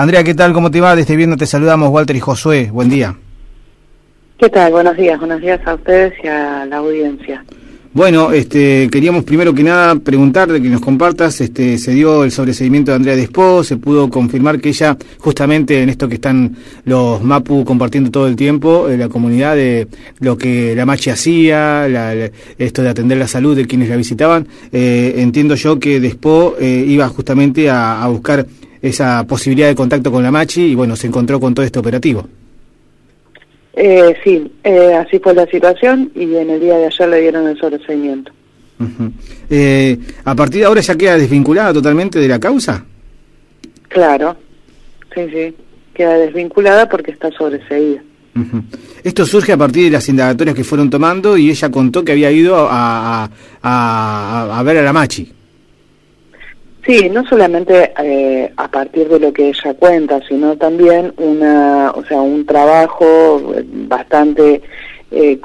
Andrea, ¿qué tal? ¿Cómo te va? Desde viendo te saludamos, Walter y Josué. Buen día. ¿Qué tal? Buenos días. Buenos días a ustedes y a la audiencia. Bueno, este, queríamos primero que nada preguntarte, que nos compartas, este, se dio el sobreseguimiento de Andrea Despó, se pudo confirmar que ella, justamente en esto que están los MAPU compartiendo todo el tiempo, en la comunidad de lo que la Machi hacía, esto de atender la salud de quienes la visitaban, eh, entiendo yo que Despó eh, iba justamente a, a buscar esa posibilidad de contacto con la Machi y bueno, se encontró con todo este operativo. Eh, sí, eh, así fue la situación y en el día de ayer le dieron el sobreseimiento. eh, ¿A partir de ahora ya queda desvinculada totalmente de la causa? Claro, sí, sí, queda desvinculada porque está sobreseída. Esto surge a partir de las indagatorias que fueron tomando y ella contó que había ido a, a, a ver a la Machi. Sí, no solamente eh, a partir de lo que ella cuenta, sino también una, o sea, un trabajo bastante eh,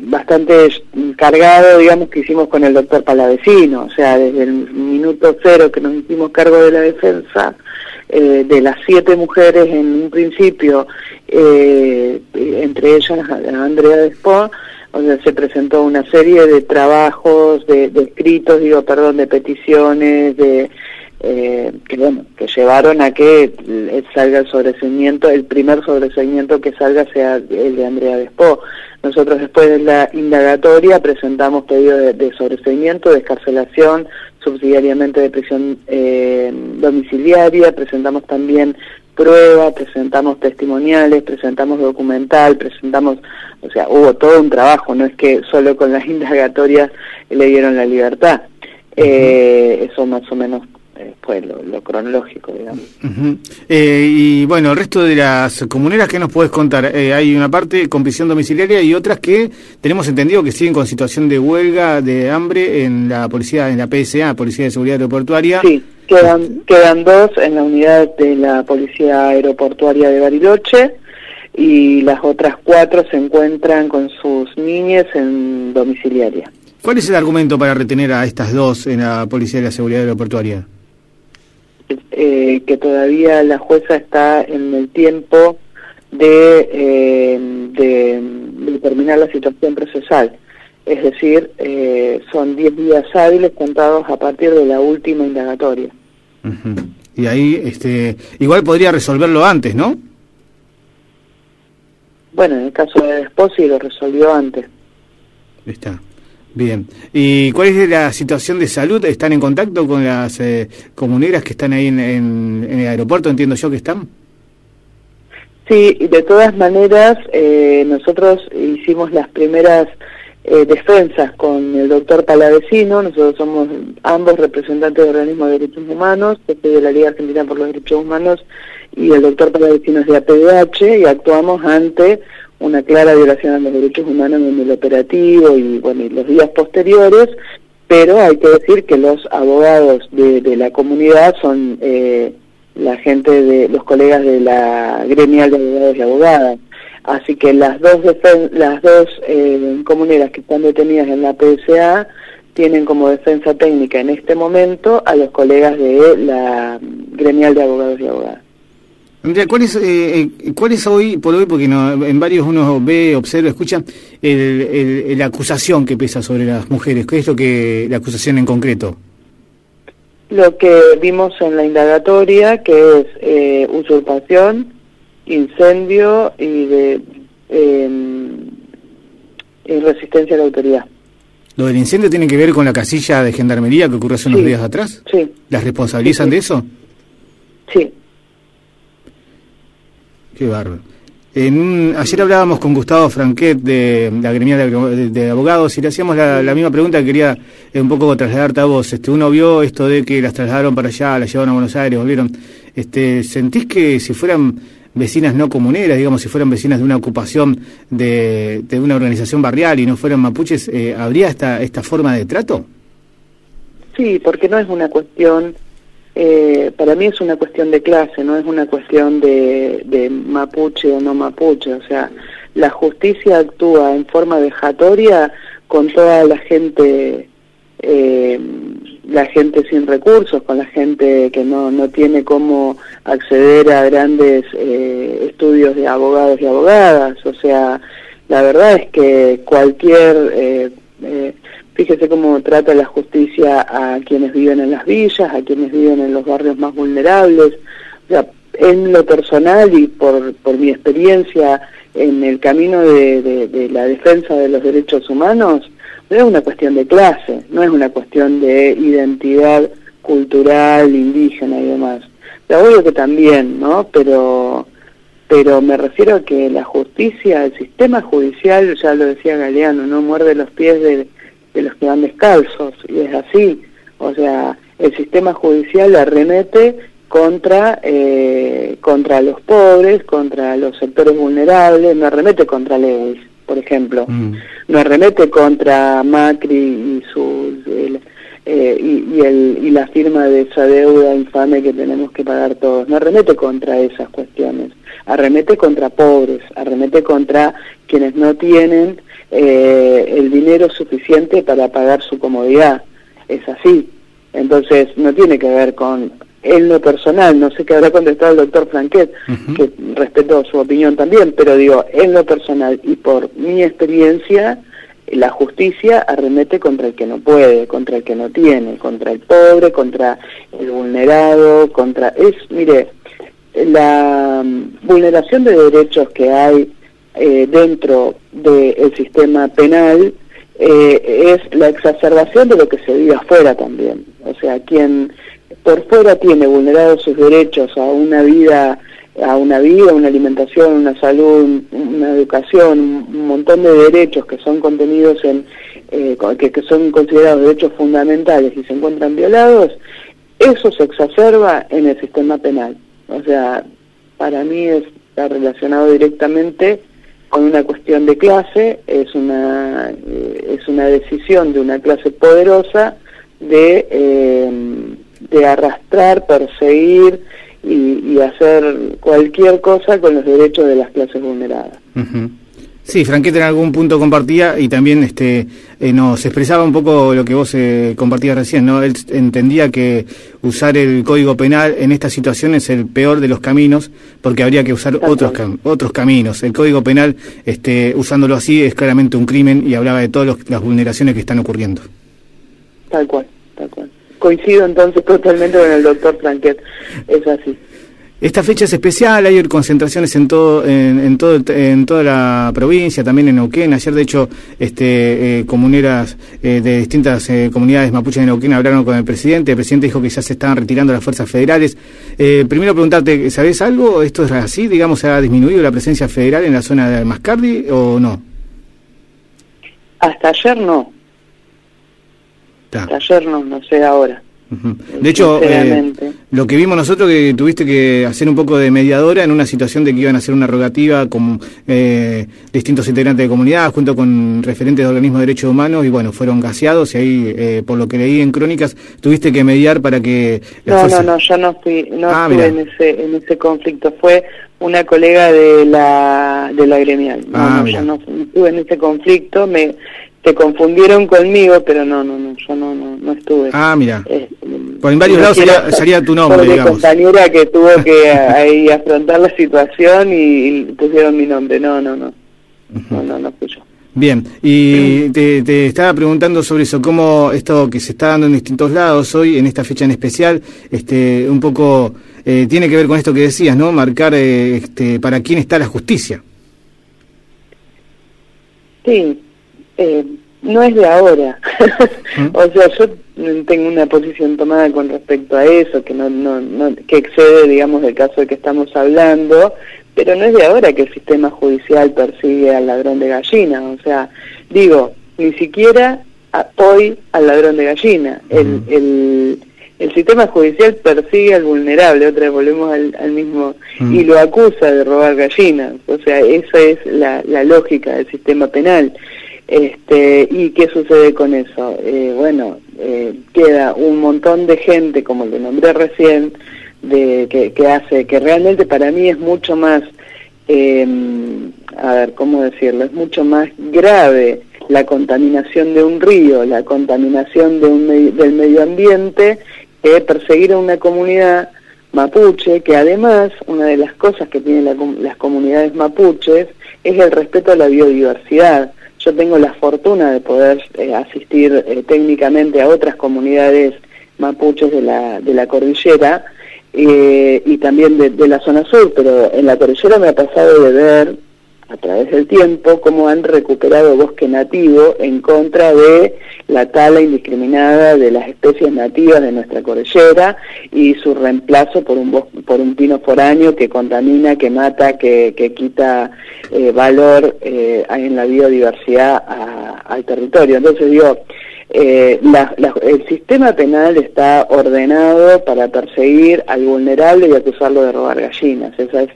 bastante cargado, digamos, que hicimos con el doctor Palavecino, o sea, desde el minuto cero que nos hicimos cargo de la defensa, eh, de las siete mujeres en un principio, entre ellas Andrea Despó, donde se presentó una serie de trabajos, de, escritos, digo, perdón, de peticiones, de eh, que bueno, que llevaron a que salga el sobreseimiento, el primer sobreseimiento que salga sea el de Andrea Despó. Nosotros después de la indagatoria presentamos pedido de, de sobreseimiento, de escarcelación, subsidiariamente de prisión eh, domiciliaria, presentamos también prueba, presentamos testimoniales, presentamos documental, presentamos, o sea, hubo todo un trabajo, no es que solo con las indagatorias le dieron la libertad. Eh, eso más o menos eh, fue lo, cronológico, digamos. eh, y bueno, el resto de las comuneras, ¿qué nos puedes contar? Eh, hay una parte con prisión domiciliaria y otras que tenemos entendido que siguen con situación de huelga, de hambre en la policía, en la PSA, Policía de Seguridad Aeroportuaria. Sí, quedan, quedan dos en la unidad de la Policía Aeroportuaria de Bariloche y las otras cuatro se encuentran con sus niñas en domiciliaria. ¿Cuál es el argumento para retener a estas dos en la Policía de la Seguridad Aeroportuaria? Eh, que todavía la jueza está en el tiempo de, eh, de, determinar la situación procesal. Es decir, eh, son 10 días hábiles contados a partir de la última indagatoria. Y ahí, este, igual podría resolverlo antes, ¿no? Bueno, en el caso de Desposi lo resolvió antes. Está. Bien. ¿Y cuál es la situación de salud? ¿Están en contacto con las eh, comuneras que están ahí en, el aeropuerto? Entiendo yo que están. Sí, de todas maneras, eh, nosotros hicimos las primeras eh, defensas con el doctor Palavecino, nosotros somos ambos representantes de organismos de derechos humanos, este de la Liga Argentina por los Derechos Humanos y el doctor Palavecino es de APDH y actuamos ante una clara violación a los derechos humanos en el operativo y bueno y los días posteriores pero hay que decir que los abogados de, la comunidad son eh, la gente de los colegas de la gremial de abogados y abogadas. Así que las dos las dos eh, comuneras que están detenidas en la PSA tienen como defensa técnica en este momento a los colegas de la gremial de abogados y abogadas ¿cuál es, eh, eh, ¿cuál es hoy, por hoy, porque no, en varios uno ve, observa, escucha, el, la acusación que pesa sobre las mujeres? ¿Qué es lo que, la acusación en concreto? Lo que vimos en la indagatoria, que es eh, usurpación, incendio y de em, y resistencia a la autoridad. ¿Lo del incendio tiene que ver con la casilla de gendarmería que ocurrió hace unos días atrás? Sí. ¿Las responsabilizan de eso? Sí. Qué bárbaro. En ayer hablábamos con Gustavo Franquet de la gremia de, abogados y le hacíamos la, misma pregunta que quería eh, un poco trasladarte a vos. Este, uno vio esto de que las trasladaron para allá, las llevaron a Buenos Aires, volvieron. Este, ¿Sentís que si fueran vecinas no comuneras, digamos, si fueran vecinas de una ocupación de, de una organización barrial y no fueran mapuches, eh, ¿habría esta, esta forma de trato? Sí, porque no es una cuestión eh, para mí es una cuestión de clase, no es una cuestión de, de, mapuche o no mapuche. O sea, la justicia actúa en forma vejatoria con toda la gente, eh, la gente sin recursos, con la gente que no, no tiene cómo acceder a grandes eh, estudios de abogados y abogadas. O sea, la verdad es que cualquier, eh, eh, fíjese cómo trata la justicia a quienes viven en las villas, a quienes viven en los barrios más vulnerables. O sea, en lo personal y por, por mi experiencia en el camino de, de la defensa de los derechos humanos, no es una cuestión de clase, no es una cuestión de identidad cultural, indígena y demás. Pero obvio que también, ¿no? Pero, pero me refiero a que la justicia, el sistema judicial, ya lo decía Galeano, no muerde los pies de, de los que van descalzos, y es así. O sea, el sistema judicial arremete contra eh, contra los pobres, contra los sectores vulnerables, no arremete contra Lewis por ejemplo. Mm. No arremete contra Macri y, su, eh, y, el, y la firma de esa deuda infame que tenemos que pagar todos. No arremete contra esas cuestiones. Arremete contra pobres, arremete contra quienes no tienen eh, el dinero suficiente para pagar su comodidad. Es así. Entonces, no tiene que ver con en lo personal, no sé qué habrá contestado el doctor Franquet, que respeto su opinión también, pero digo, en lo personal y por mi experiencia, la justicia arremete contra el que no puede, contra el que no tiene, contra el pobre, contra el vulnerado, contra... Es, mire, la vulneración de derechos que hay eh, dentro del sistema penal eh, es la exacerbación de lo que se vive afuera también. O sea, quien por fuera tiene vulnerados sus derechos a una vida, a una vida, una alimentación, una salud, una educación, un montón de derechos que son contenidos en, eh, que, que son considerados derechos fundamentales y se encuentran violados, eso se exacerba en el sistema penal. O sea, para mí está relacionado directamente con una cuestión de clase, es una, eh, es una decisión de una clase poderosa de eh, de arrastrar, perseguir y, hacer cualquier cosa con los derechos de las clases vulneradas. Sí, Franquete en algún punto compartía y también este eh, nos expresaba un poco lo que vos eh, compartías recién, ¿no? Él entendía que usar el Código Penal en esta situación es el peor de los caminos porque habría que usar otros otros caminos. El Código Penal, este, usándolo así, es claramente un crimen y hablaba de todas las vulneraciones que están ocurriendo. Tal cual, tal cual coincido entonces totalmente con el doctor Planquet, es así. Esta fecha es especial, hay concentraciones en todo, en, todo, en toda la provincia, también en Neuquén. Ayer, de hecho, este, eh, comuneras eh, de distintas eh, comunidades mapuches de Neuquén hablaron con el presidente. El presidente dijo que ya se estaban retirando las fuerzas federales. primero preguntarte, ¿sabés algo? ¿Esto es así? Digamos, ¿ha disminuido la presencia federal en la zona de Mascardi o no? Hasta ayer no. Ayer no, no sé ahora. De hecho, eh, lo que vimos nosotros que tuviste que hacer un poco de mediadora en una situación de que iban a hacer una rogativa con eh, distintos integrantes de comunidad, junto con referentes de organismos de derechos humanos, y bueno, fueron gaseados, y ahí, eh, por lo que leí en crónicas, tuviste que mediar para que... No, no, no, yo no fui, no ah, estuve en ese, en ese conflicto, fue una colega de la, de la gremial. No, ah, no, yo no estuve en ese conflicto, me se confundieron conmigo, pero no, no, no, yo no, no, no estuve. Ah, mira. Eh, pues en varios lados sería, tu nombre, digamos. compañera que tuvo que ahí afrontar la situación y, pusieron mi nombre. No, no, no. No, no, no fui yo. Bien, y te, te, estaba preguntando sobre eso, cómo esto que se está dando en distintos lados hoy, en esta fecha en especial, este, un poco eh, tiene que ver con esto que decías, ¿no? Marcar eh, este, para quién está la justicia. Sí, eh, no es de ahora. ¿Mm? o sea, yo tengo una posición tomada con respecto a eso, que no, no, no, que excede, digamos, del caso de que estamos hablando, pero no es de ahora que el sistema judicial persigue al ladrón de gallina. O sea, digo, ni siquiera hoy al ladrón de gallina. El, el, el sistema judicial persigue al vulnerable, otra vez volvemos al, mismo, y lo acusa de robar gallinas. O sea, esa es la, la lógica del sistema penal. Este, ¿Y qué sucede con eso? Eh, bueno, eh, queda un montón de gente, como le nombré recién, de, que, que hace, que realmente para mí es mucho más, eh, a ver, ¿cómo decirlo? Es mucho más grave la contaminación de un río, la contaminación de un del medio ambiente, que perseguir a una comunidad mapuche, que además una de las cosas que tienen las comunidades mapuches es el respeto a la biodiversidad. Yo tengo la fortuna de poder eh, asistir eh, técnicamente a otras comunidades mapuches de la, de la cordillera eh, y también de, de, la zona sur, pero en la cordillera me ha pasado de ver a través del tiempo cómo han recuperado bosque nativo en contra de la tala indiscriminada de las especies nativas de nuestra cordillera y su reemplazo por un por un pino foráneo que contamina, que mata, que, que quita eh, valor eh, en la biodiversidad al territorio. Entonces digo, eh, el sistema penal está ordenado para perseguir al vulnerable y acusarlo de robar gallinas. Esa es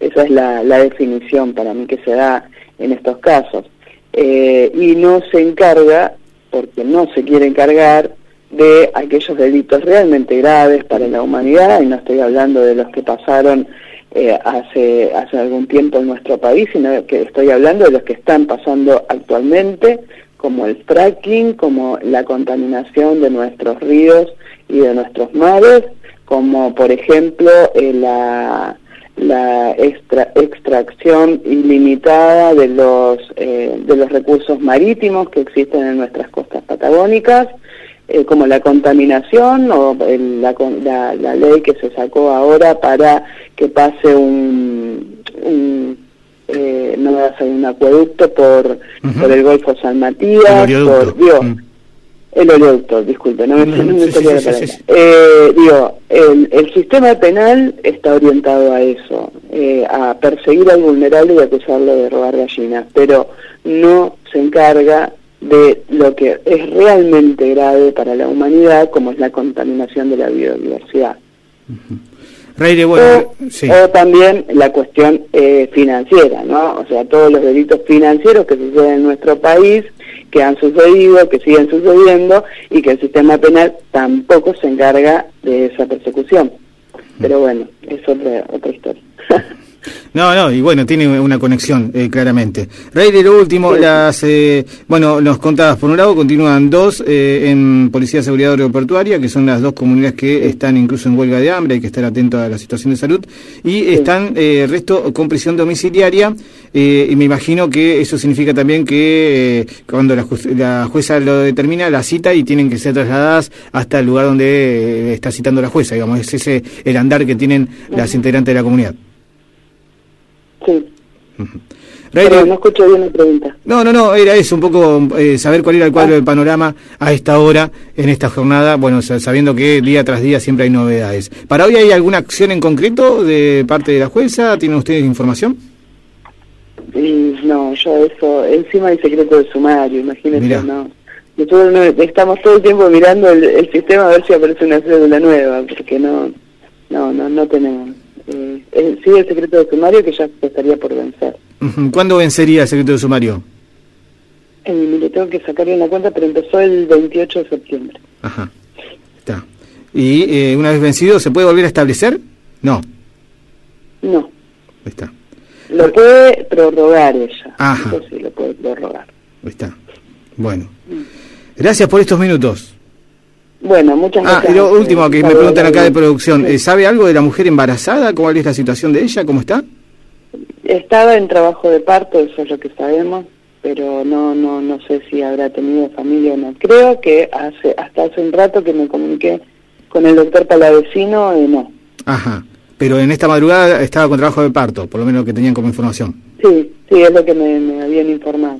esa es la, definición para mí que se da en estos casos. Eh, y no se encarga, porque no se quiere encargar, de aquellos delitos realmente graves para la humanidad, y no estoy hablando de los que pasaron eh, hace, hace algún tiempo en nuestro país, sino que estoy hablando de los que están pasando actualmente, como el fracking, como la contaminación de nuestros ríos y de nuestros mares, como por ejemplo eh, la la extracción ilimitada de los, eh, de los recursos marítimos que existen en nuestras costas patagónicas, eh, como la contaminación o la, la, ley que se sacó ahora para que pase un, un eh, no un acueducto por, por el Golfo San Matías, por Dios. Mm. El oleoducto, disculpe, no me, no, eh, Digo, el, el, sistema penal está orientado a eso, eh, a perseguir al vulnerable y acusarlo de robar gallinas, pero no se encarga de lo que es realmente grave para la humanidad, como es la contaminación de la biodiversidad. o, también la cuestión eh, financiera, ¿no? O sea, todos los delitos financieros que suceden en nuestro país que han sucedido, que siguen sucediendo y que el sistema penal tampoco se encarga de esa persecución. Pero bueno, es otra, otra historia. No, no, y bueno, tiene una conexión, eh, claramente. Rey, de lo último, las, eh, bueno, nos contabas, por un lado, continúan dos eh, en Policía de Seguridad Aeroportuaria, que son las dos comunidades que están incluso en huelga de hambre, hay que estar atentos a la situación de salud, y están, el resto, con prisión domiciliaria, y me imagino que eso significa también que cuando la, la, jueza lo determina, la cita y tienen que ser trasladadas hasta el lugar donde está citando la jueza, digamos, es ese el andar que tienen las integrantes de la comunidad. Sí. Pero no escucho bien la pregunta. No, no, no, era eso, un poco eh, saber cuál era el cuadro ah. del panorama a esta hora, en esta jornada, bueno, sabiendo que día tras día siempre hay novedades. ¿Para hoy hay alguna acción en concreto de parte de la jueza? ¿Tienen ustedes información? no, yo eso, encima hay secreto de sumario, imagínense, no. Nosotros estamos todo el tiempo mirando el, el, sistema a ver si aparece una cédula nueva, porque no, no, no, no tenemos eh, sigue el secreto de sumario que ya estaría por vencer. ¿Cuándo vencería el secreto de sumario? Eh, le tengo que sacar en la cuenta, pero empezó el 28 de septiembre. Ajá, está. ¿Y eh, una vez vencido se puede volver a establecer? No. No. Está. Lo puede prorrogar ella. Ajá. Eso sí, lo puede prorrogar. Está. Bueno. Mm. Gracias por estos minutos. Bueno, muchas gracias. Ah, y lo último que me preguntan acá de producción, eh, ¿sabe algo de la mujer embarazada? ¿Cuál es la situación de ella? ¿Cómo está? Estaba en trabajo de parto, eso es lo que sabemos, pero no no no sé si habrá tenido familia o no. Creo que hace hasta hace un rato que me comuniqué con el doctor Palavecino y no. Ajá, pero en esta madrugada estaba con trabajo de parto, por lo menos lo que tenían como información. Sí, sí, es lo que me, habían informado.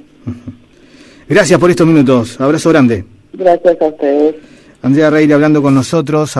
Gracias por estos minutos, abrazo grande. Gracias a ustedes. Andrea Reire hablando con nosotros.